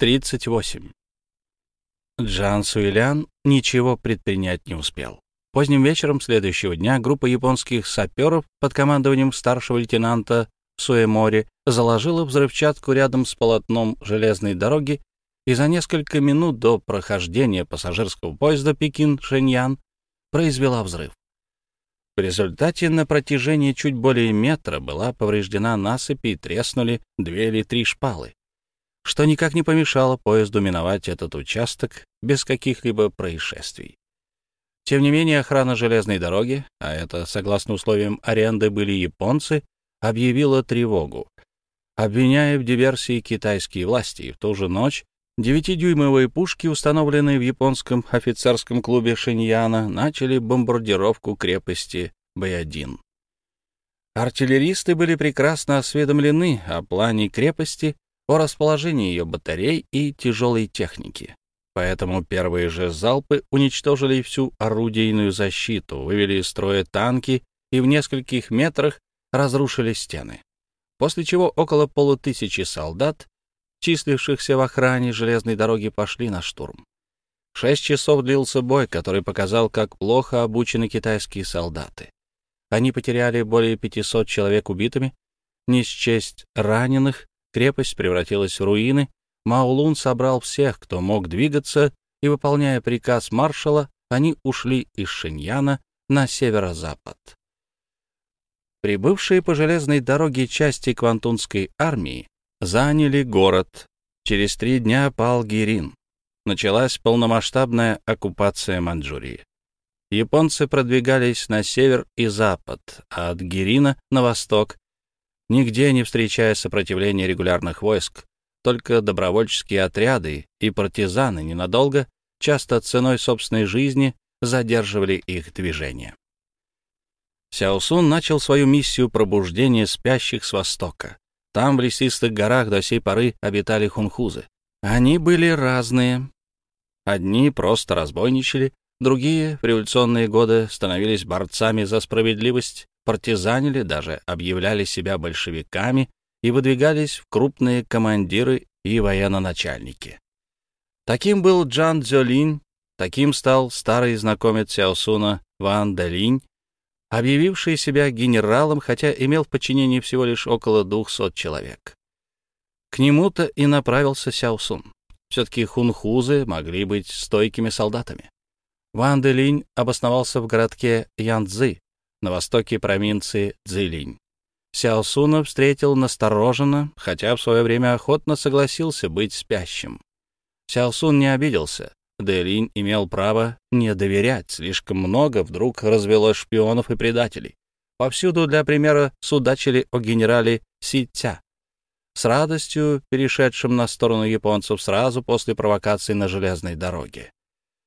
38. Джан Суэлян ничего предпринять не успел. Поздним вечером следующего дня группа японских саперов под командованием старшего лейтенанта Суэмори заложила взрывчатку рядом с полотном железной дороги и за несколько минут до прохождения пассажирского поезда Пекин-Шеньян произвела взрыв. В результате на протяжении чуть более метра была повреждена насыпь и треснули две или три шпалы что никак не помешало поезду миновать этот участок без каких-либо происшествий. Тем не менее, охрана железной дороги, а это, согласно условиям аренды, были японцы, объявила тревогу, обвиняя в диверсии китайские власти, и в ту же ночь девятидюймовые пушки, установленные в японском офицерском клубе Шиньяна, начали бомбардировку крепости Баядин. Артиллеристы были прекрасно осведомлены о плане крепости о расположении ее батарей и тяжелой техники. Поэтому первые же залпы уничтожили всю орудийную защиту, вывели из строя танки и в нескольких метрах разрушили стены. После чего около полутысячи солдат, числившихся в охране железной дороги, пошли на штурм. Шесть часов длился бой, который показал, как плохо обучены китайские солдаты. Они потеряли более 500 человек убитыми, не счесть раненых Крепость превратилась в руины. Маулун собрал всех, кто мог двигаться, и, выполняя приказ маршала, они ушли из Шиньяна на северо-запад. Прибывшие по железной дороге части Квантунской армии заняли город. Через три дня пал Гирин. Началась полномасштабная оккупация Маньчжурии. Японцы продвигались на север и запад, а от Гирина на восток, нигде не встречая сопротивления регулярных войск, только добровольческие отряды и партизаны ненадолго, часто ценой собственной жизни, задерживали их движение. Сяосун начал свою миссию пробуждения спящих с востока. Там, в лесистых горах, до сей поры обитали хунхузы. Они были разные. Одни просто разбойничали, другие в революционные годы становились борцами за справедливость партизанили, даже объявляли себя большевиками и выдвигались в крупные командиры и военно-начальники. Таким был Джан Цзёлинь, таким стал старый знакомец Сяосуна Ван Дэлинь, объявивший себя генералом, хотя имел в подчинении всего лишь около двухсот человек. К нему-то и направился Сяосун. Все-таки хунхузы могли быть стойкими солдатами. Ван Дэлинь обосновался в городке Янцзы, на востоке провинции Цзилинь. Сяосуна встретил настороженно, хотя в свое время охотно согласился быть спящим. Сяосун не обиделся. Дэлинь имел право не доверять, слишком много вдруг развелось шпионов и предателей. Повсюду, для примера, судачили о генерале Ситя, с радостью перешедшим на сторону японцев сразу после провокации на железной дороге.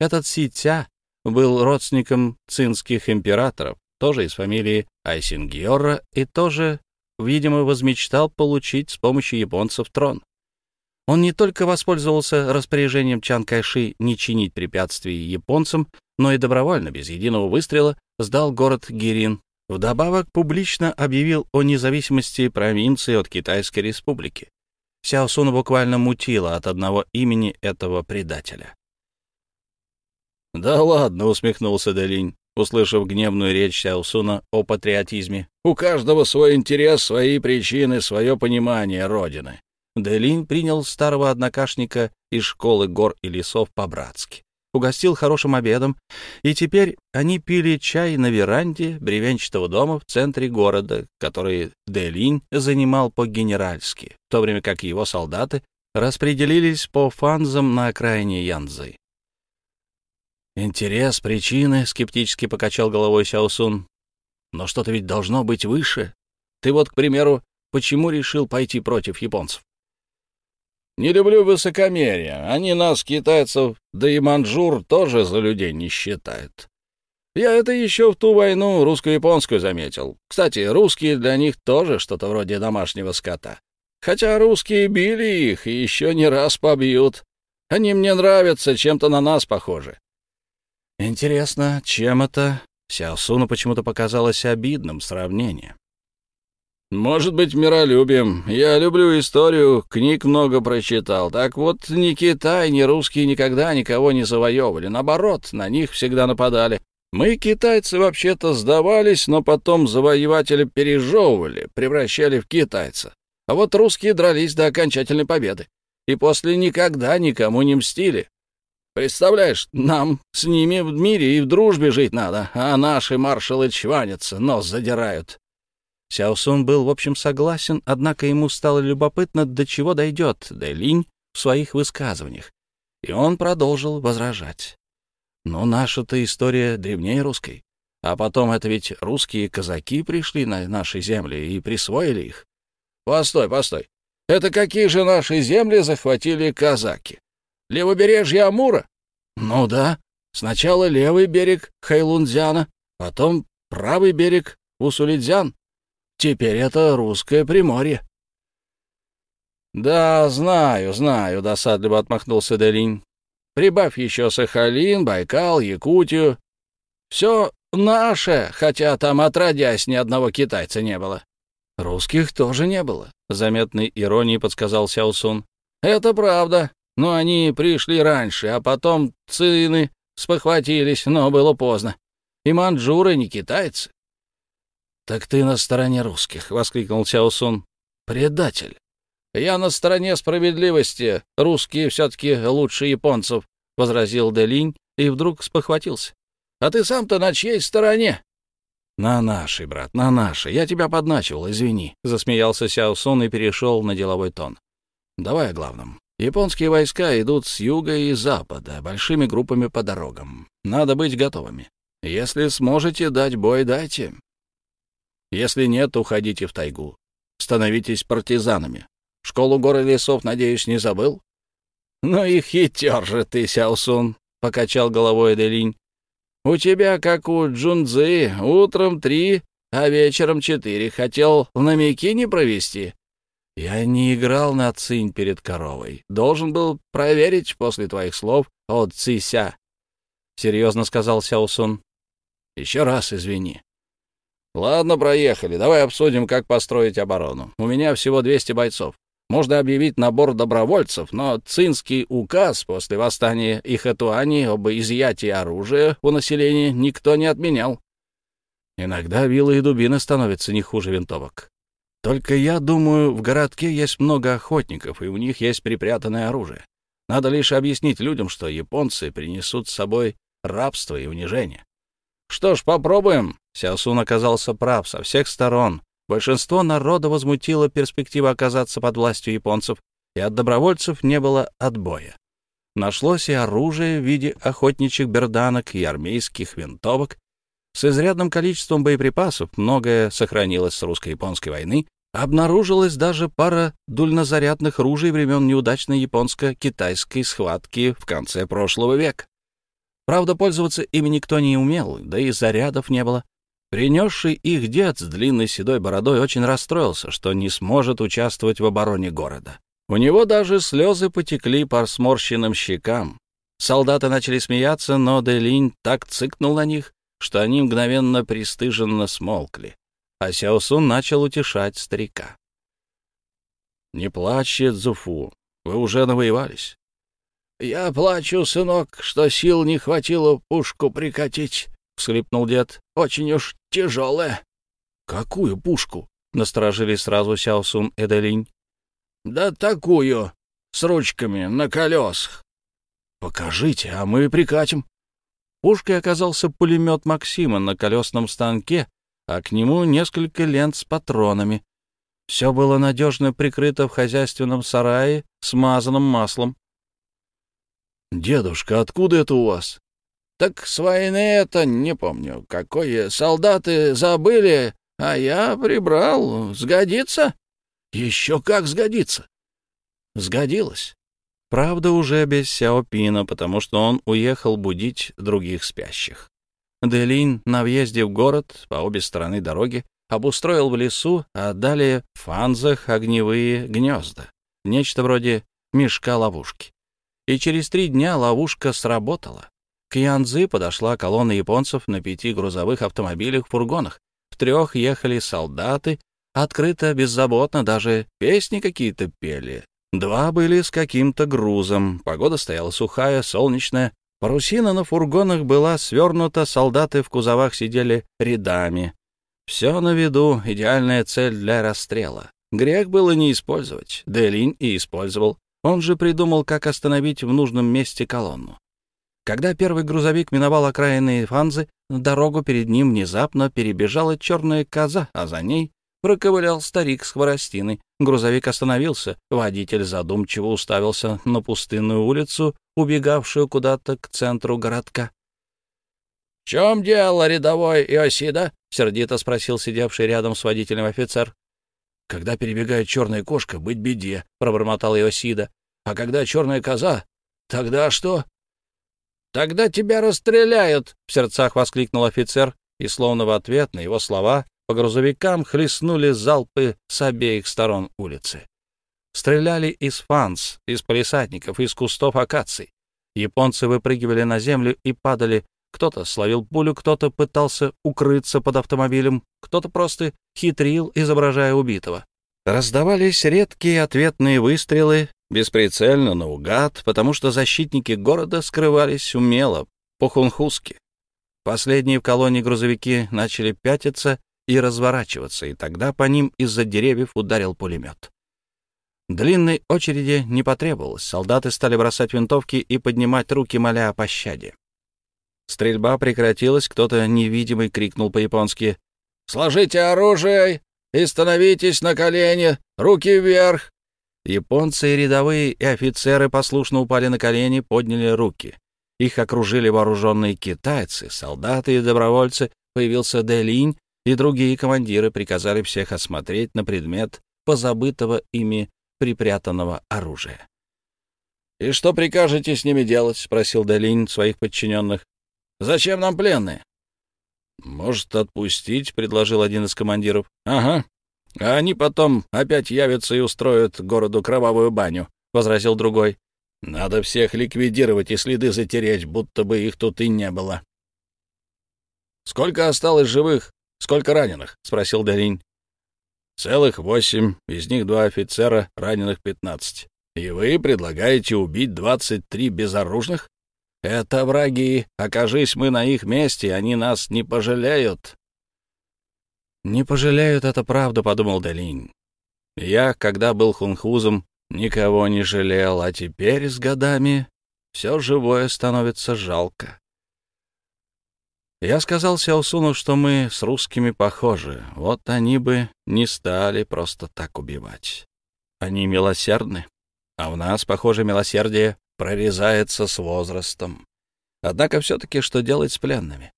Этот Ситя был родственником цинских императоров, тоже из фамилии Айсингьора, и тоже, видимо, возмечтал получить с помощью японцев трон. Он не только воспользовался распоряжением Чан Кайши не чинить препятствий японцам, но и добровольно, без единого выстрела, сдал город Гирин. Вдобавок публично объявил о независимости провинции от Китайской республики. Сяосуна буквально мутила от одного имени этого предателя. «Да ладно», — усмехнулся Делинь услышав гневную речь Сяосуна о патриотизме. «У каждого свой интерес, свои причины, свое понимание Родины». Делин принял старого однокашника из школы гор и лесов по-братски, угостил хорошим обедом, и теперь они пили чай на веранде бревенчатого дома в центре города, который Делин занимал по-генеральски, в то время как его солдаты распределились по фанзам на окраине Янзы. Интерес, причины, скептически покачал головой Сяосун. Но что-то ведь должно быть выше. Ты вот, к примеру, почему решил пойти против японцев? Не люблю высокомерие. Они нас, китайцев, да и манжур тоже за людей не считают. Я это еще в ту войну русско-японскую заметил. Кстати, русские для них тоже что-то вроде домашнего скота. Хотя русские били их и еще не раз побьют. Они мне нравятся, чем-то на нас похожи. Интересно, чем это? Сяосуну почему-то показалось обидным сравнение. Может быть, миролюбием. Я люблю историю, книг много прочитал. Так вот, ни Китай, ни русские никогда никого не завоевывали. Наоборот, на них всегда нападали. Мы, китайцы, вообще-то сдавались, но потом завоеватели пережевывали, превращали в китайца. А вот русские дрались до окончательной победы. И после никогда никому не мстили. Представляешь, нам с ними в мире и в дружбе жить надо, а наши маршалы чванятся, нос задирают. Сяосун был, в общем, согласен, однако ему стало любопытно, до чего дойдет Дэлинь в своих высказываниях, и он продолжил возражать. «Но наша-то история древнее русской. А потом это ведь русские казаки пришли на наши земли и присвоили их». «Постой, постой. Это какие же наши земли захватили казаки? Левобережье Амура?» «Ну да. Сначала левый берег Хайлунцзяна, потом правый берег Усулидзян, Теперь это русское приморье. «Да, знаю, знаю», — досадливо отмахнулся Делинь. «Прибавь еще Сахалин, Байкал, Якутию. Все наше, хотя там отродясь ни одного китайца не было». «Русских тоже не было», — заметной иронией подсказал Сяосун. «Это правда, но они пришли раньше, а потом цины спохватились, но было поздно. И манджуры не китайцы. «Так ты на стороне русских!» — воскликнул Сяосун. «Предатель!» «Я на стороне справедливости. Русские все-таки лучше японцев», — возразил Делинь и вдруг спохватился. «А ты сам-то на чьей стороне?» «На нашей, брат, на нашей. Я тебя подначивал, извини», — засмеялся Сяосун и перешел на деловой тон. «Давай о главном. Японские войска идут с юга и запада, большими группами по дорогам. Надо быть готовыми. Если сможете дать бой, дайте. Если нет, уходите в тайгу. Становитесь партизанами. Школу горы лесов, надеюсь, не забыл? Ну и хитер же ты, Сяосун, — покачал головой Эделинь. У тебя, как у Джунцзы, утром три, а вечером четыре. Хотел на Микине провести? Я не играл на цинь перед коровой. Должен был проверить после твоих слов от Цися. — серьезно сказал Сяосун. — Еще раз извини. «Ладно, проехали. Давай обсудим, как построить оборону. У меня всего 200 бойцов. Можно объявить набор добровольцев, но цинский указ после восстания Ихатуани об изъятии оружия у населения никто не отменял. Иногда вилы и дубины становятся не хуже винтовок. Только я думаю, в городке есть много охотников, и у них есть припрятанное оружие. Надо лишь объяснить людям, что японцы принесут с собой рабство и унижение. Что ж, попробуем. Сяосун оказался прав со всех сторон. Большинство народа возмутило перспектива оказаться под властью японцев, и от добровольцев не было отбоя. Нашлось и оружие в виде охотничьих берданок и армейских винтовок. С изрядным количеством боеприпасов, многое сохранилось с русско-японской войны, обнаружилась даже пара дульнозарядных ружей времен неудачной японско-китайской схватки в конце прошлого века. Правда, пользоваться ими никто не умел, да и зарядов не было. Принесший их дед с длинной седой бородой очень расстроился, что не сможет участвовать в обороне города. У него даже слезы потекли по сморщенным щекам. Солдаты начали смеяться, но Делинь так цыкнул на них, что они мгновенно пристыженно смолкли. А Сяосун начал утешать старика. «Не плачь, Цзуфу, вы уже навоевались». «Я плачу, сынок, что сил не хватило пушку прикатить», — всхлипнул дед. «Очень уж тяжелая». «Какую пушку?» — насторожили сразу Сяосун и Делинь. «Да такую, с ручками, на колесах». «Покажите, а мы прикатим». Пушкой оказался пулемет Максима на колесном станке, а к нему несколько лент с патронами. Все было надежно прикрыто в хозяйственном сарае, смазанном маслом. «Дедушка, откуда это у вас?» Так с войны это, не помню, какое, солдаты забыли, а я прибрал. Сгодится? Еще как сгодится. Сгодилось. Правда, уже без Сяопина, потому что он уехал будить других спящих. Делинь на въезде в город по обе стороны дороги обустроил в лесу, а далее в фанзах огневые гнезда, нечто вроде мешка-ловушки. И через три дня ловушка сработала. К Янцзы подошла колонна японцев на пяти грузовых автомобилях-фургонах. В трех ехали солдаты, открыто, беззаботно, даже песни какие-то пели. Два были с каким-то грузом. Погода стояла сухая, солнечная. Парусина на фургонах была свернута, солдаты в кузовах сидели рядами. Все на виду, идеальная цель для расстрела. Грех было не использовать. Делинь и использовал. Он же придумал, как остановить в нужном месте колонну. Когда первый грузовик миновал окраины Фанзы, дорогу перед ним внезапно перебежала черная коза, а за ней проковылял старик с хворостиной. Грузовик остановился, водитель задумчиво уставился на пустынную улицу, убегавшую куда-то к центру городка. — В чем дело, рядовой Иосида? — сердито спросил сидевший рядом с водителем офицер. — Когда перебегает черная кошка, быть беде, — пробормотал Иосида. — А когда черная коза, тогда что? — Тогда тебя расстреляют, — в сердцах воскликнул офицер, и словно в ответ на его слова по грузовикам хлестнули залпы с обеих сторон улицы. Стреляли из фанс, из полисадников, из кустов акаций. Японцы выпрыгивали на землю и падали. Кто-то словил пулю, кто-то пытался укрыться под автомобилем, кто-то просто хитрил, изображая убитого. Раздавались редкие ответные выстрелы, бесприцельно, наугад, потому что защитники города скрывались умело, по-хунхузски. Последние в колонии грузовики начали пятиться и разворачиваться, и тогда по ним из-за деревьев ударил пулемет. Длинной очереди не потребовалось, солдаты стали бросать винтовки и поднимать руки, моля о пощаде. Стрельба прекратилась, кто-то невидимый крикнул по-японски «Сложите оружие и становитесь на колени, руки вверх!» Японцы и рядовые, и офицеры послушно упали на колени, подняли руки. Их окружили вооруженные китайцы, солдаты и добровольцы. Появился Дэлинь, и другие командиры приказали всех осмотреть на предмет позабытого ими припрятанного оружия. «И что прикажете с ними делать?» — спросил Делинь своих подчиненных. «Зачем нам пленные?» «Может, отпустить?» — предложил один из командиров. «Ага. А они потом опять явятся и устроят городу кровавую баню», — возразил другой. «Надо всех ликвидировать и следы затереть, будто бы их тут и не было». «Сколько осталось живых «Сколько раненых?» — спросил Даринь. «Целых восемь, из них два офицера, раненых пятнадцать. И вы предлагаете убить двадцать три безоружных? Это враги. Окажись мы на их месте, они нас не пожалеют». «Не пожалеют, это правда», — подумал Далинь. «Я, когда был хунхузом, никого не жалел, а теперь с годами все живое становится жалко. Я сказал Сяосуну, что мы с русскими похожи. Вот они бы не стали просто так убивать. Они милосердны, а у нас, похоже, милосердие прорезается с возрастом. Однако все-таки что делать с пленными?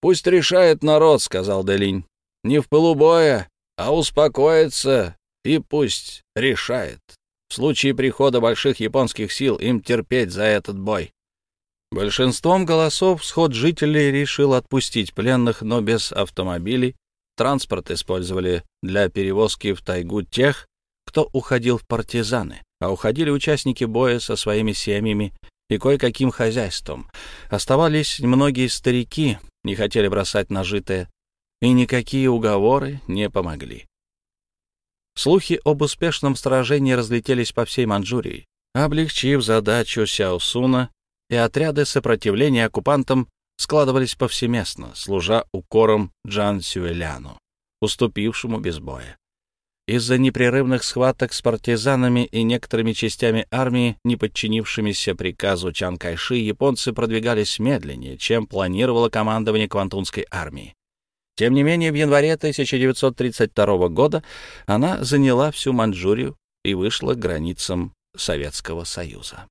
«Пусть решает народ», — сказал Делинь. «Не в пылу боя, а успокоится, и пусть решает. В случае прихода больших японских сил им терпеть за этот бой. Большинством голосов сход жителей решил отпустить пленных, но без автомобилей. Транспорт использовали для перевозки в тайгу тех, кто уходил в партизаны, а уходили участники боя со своими семьями и кое-каким хозяйством. Оставались многие старики, не хотели бросать нажитое, и никакие уговоры не помогли. Слухи об успешном сражении разлетелись по всей Манчжурии, облегчив задачу Сяосуна и отряды сопротивления оккупантам складывались повсеместно, служа укором Джан Сюэляну, уступившему без боя. Из-за непрерывных схваток с партизанами и некоторыми частями армии, не подчинившимися приказу Чан Кайши, японцы продвигались медленнее, чем планировало командование Квантунской армии. Тем не менее, в январе 1932 года она заняла всю Манчжурию и вышла к границам Советского Союза.